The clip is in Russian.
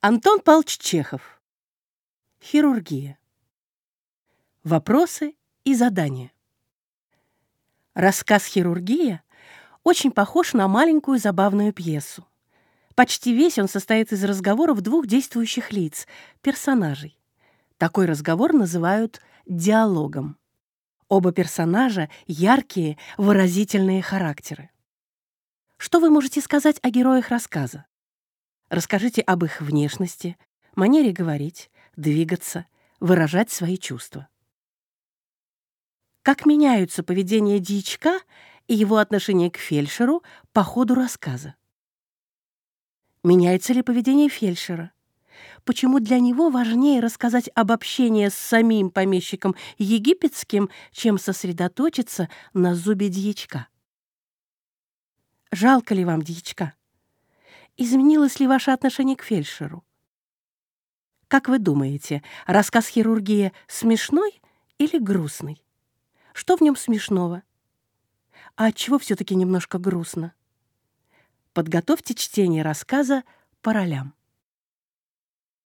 Антон Павлович Чехов. Хирургия. Вопросы и задания. Рассказ «Хирургия» очень похож на маленькую забавную пьесу. Почти весь он состоит из разговоров двух действующих лиц, персонажей. Такой разговор называют диалогом. Оба персонажа — яркие, выразительные характеры. Что вы можете сказать о героях рассказа? Расскажите об их внешности, манере говорить, двигаться, выражать свои чувства. Как меняются поведение дьячка и его отношение к фельдшеру по ходу рассказа? Меняется ли поведение фельдшера? Почему для него важнее рассказать об общении с самим помещиком египетским, чем сосредоточиться на зубе дьячка? Жалко ли вам дьячка? Изменилось ли ваше отношение к фельдшеру? Как вы думаете, рассказ хирургии смешной или грустный? Что в нем смешного? А от чего все-таки немножко грустно? Подготовьте чтение рассказа по ролям.